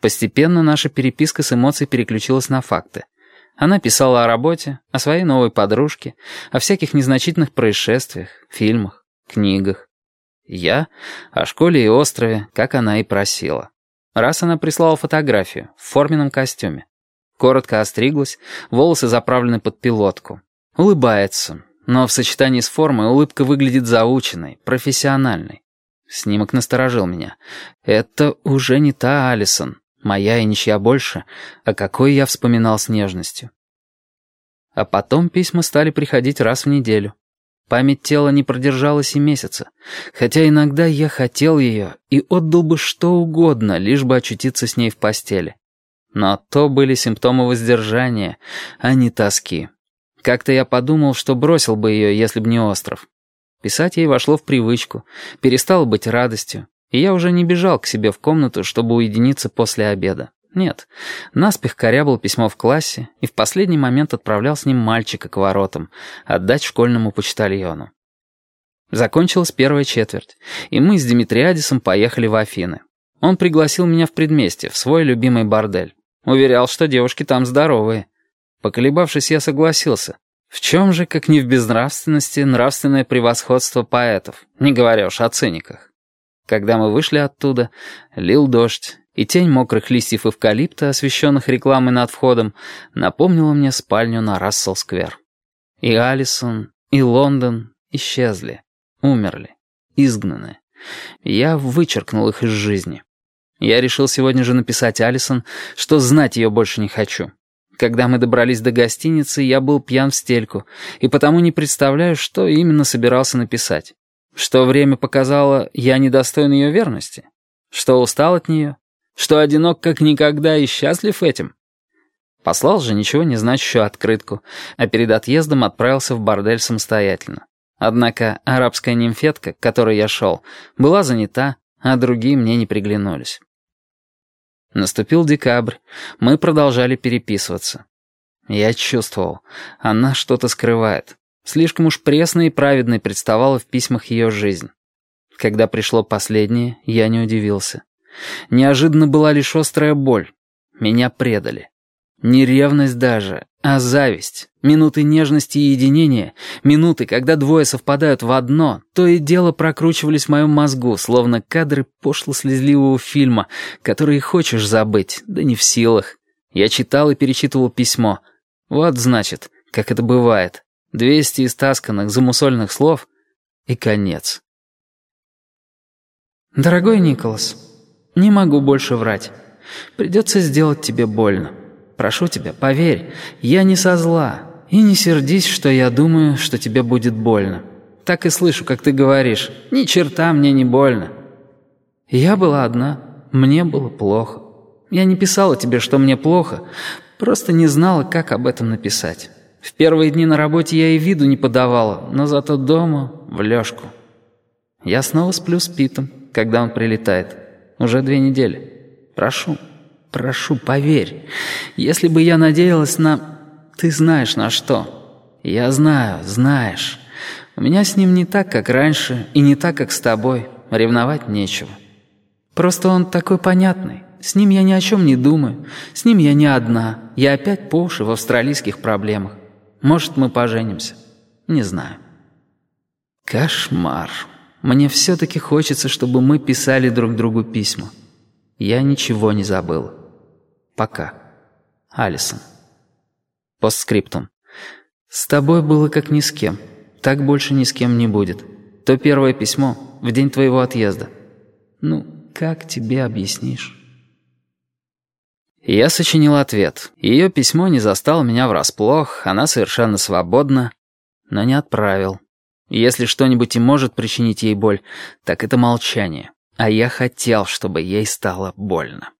Постепенно наша переписка с эмоций переключилась на факты. Она писала о работе, о своей новой подружке, о всяких незначительных происшествиях, фильмах, книгах. Я — о школе и острове, как она и просила. Раз она прислала фотографию в форменном костюме. Коротко остриглась, волосы заправлены под пилотку. Улыбается, но в сочетании с формой улыбка выглядит заученной, профессиональной. Снимок насторожил меня. Это уже не та Алисон, моя и ничья больше, о какой я вспоминал с нежностью. А потом письма стали приходить раз в неделю. Память тела не продержалась и месяца, хотя иногда я хотел ее и отдал бы что угодно, лишь бы очутиться с ней в постели. Но то были симптомы воздержания, а не тоски. Как-то я подумал, что бросил бы ее, если бы не остров. Писать ей вошло в привычку, перестало быть радостью, и я уже не бежал к себе в комнату, чтобы уединиться после обеда. Нет, наспех корябал письмо в классе и в последний момент отправлял с ним мальчика к воротам, отдать школьному почтальону. Закончилась первая четверть, и мы с Димитриадисом поехали в Афины. Он пригласил меня в предместье, в свой любимый бордель. Уверял, что девушки там здоровые. Поколебавшись, я согласился. В чем же, как не в безнравственности, нравственное превосходство поэтов, не говоря уж о циниках? Когда мы вышли оттуда, лил дождь, и тень мокрых листьев эвкалипта, освещенных рекламой над входом, напомнила мне спальню на Рассел-сквер. И Алисон, и Лондон исчезли, умерли, изгнаны. Я вычеркнул их из жизни. Я решил сегодня же написать Алисон, что знать ее больше не хочу. Когда мы добрались до гостиницы, я был пьян в стельку, и потому не представляю, что именно собирался написать. Что время показало, я недостоин ее верности? Что устал от нее? Что одинок как никогда и счастлив этим? Послал же ничего не значащую открытку, а перед отъездом отправился в бордель самостоятельно. Однако арабская нимфетка, к которой я шел, была занята, а другие мне не приглянулись. Наступил декабрь, мы продолжали переписываться. Я чувствовал, она что-то скрывает. Слишком уж пресной и праведной представала в письмах ее жизнь. Когда пришло последнее, я не удивился. Неожиданно была лишь острая боль. Меня предали. Не ревность даже, а зависть. Минуты нежности и единения, минуты, когда двое совпадают в одно, то и дело прокручивались в моем мозгу, словно кадры пошло-слезливого фильма, который хочешь забыть, да не в силах. Я читал и перечитывал письмо. Вот, значит, как это бывает. Двести истасканных, замусольных слов и конец. «Дорогой Николас, не могу больше врать. Придется сделать тебе больно. Прошу тебя, поверь, я не со зла. И не сердись, что я думаю, что тебе будет больно. Так и слышу, как ты говоришь, ни черта мне не больно. Я была одна, мне было плохо. Я не писала тебе, что мне плохо, просто не знала, как об этом написать». В первые дни на работе я и виду не подавала, но зато дома в лёжку. Я снова сплю с Питом, когда он прилетает. Уже две недели. Прошу, прошу, поверь. Если бы я надеялась на... Ты знаешь на что. Я знаю, знаешь. У меня с ним не так, как раньше, и не так, как с тобой. Ревновать нечего. Просто он такой понятный. С ним я ни о чем не думаю. С ним я не одна. Я опять по уши в австралийских проблемах. Может, мы поженимся. Не знаю. Кошмар. Мне все-таки хочется, чтобы мы писали друг другу письма. Я ничего не забыл. Пока. Алисон. Постскриптум. С тобой было как ни с кем. Так больше ни с кем не будет. То первое письмо в день твоего отъезда. Ну, как тебе объяснишь? Я сочинил ответ. Ее письмо не застало меня врасплох, она совершенно свободна, но не отправил. Если что-нибудь и может причинить ей боль, так это молчание. А я хотел, чтобы ей стало больно.